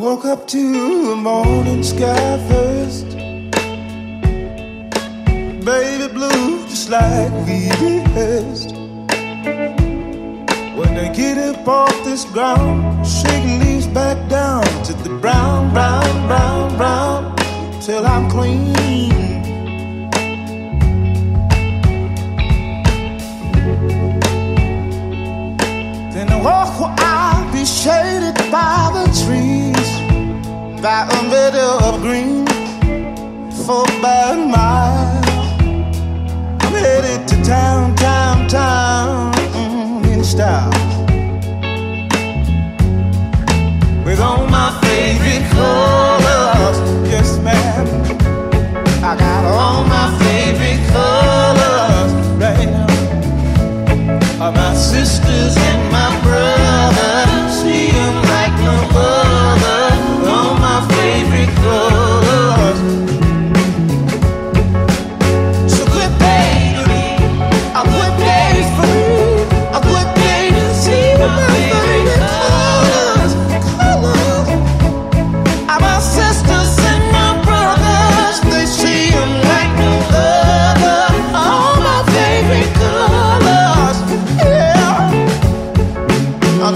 Woke up to the morning sky first. Baby blue, just like we rehearsed. When I get up off this ground, shaking leaves back down to the brown, brown, brown, brown, till I'm clean. Then I walk where I'll be shaded by the trees, by a meadow of green, for about a mile. I'm headed to town, town, town, mm, in style. With all my favorite colors, yes ma'am. I got all my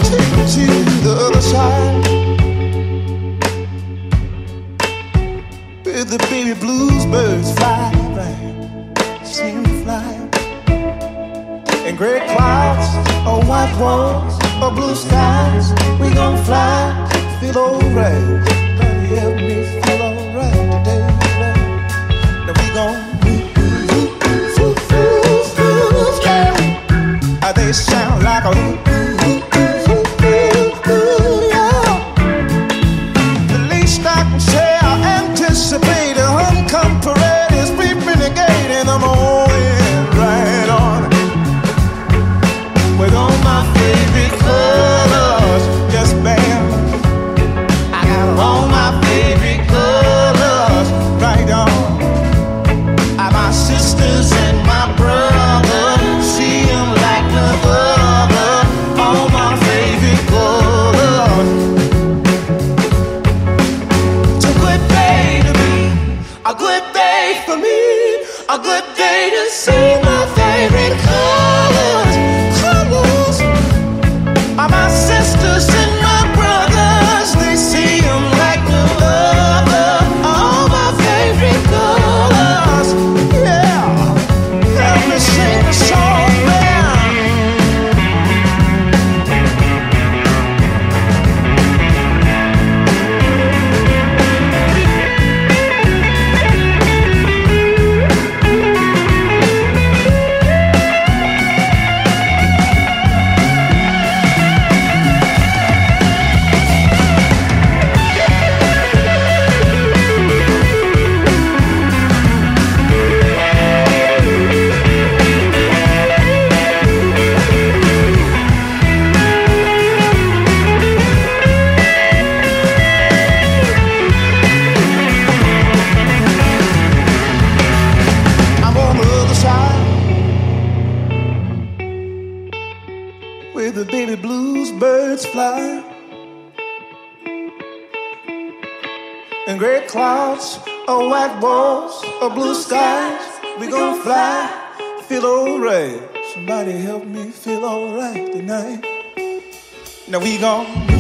Take you to the other side. Where the baby blues birds fly, right? Fly. Gray clouds, or white walls, or blue skies. We gon' fly, feel alright. Help me feel anticipate the baby blues birds fly and gray clouds or white walls or blue skies. We gonna fly, feel alright. Somebody help me feel alright tonight. Now we gon'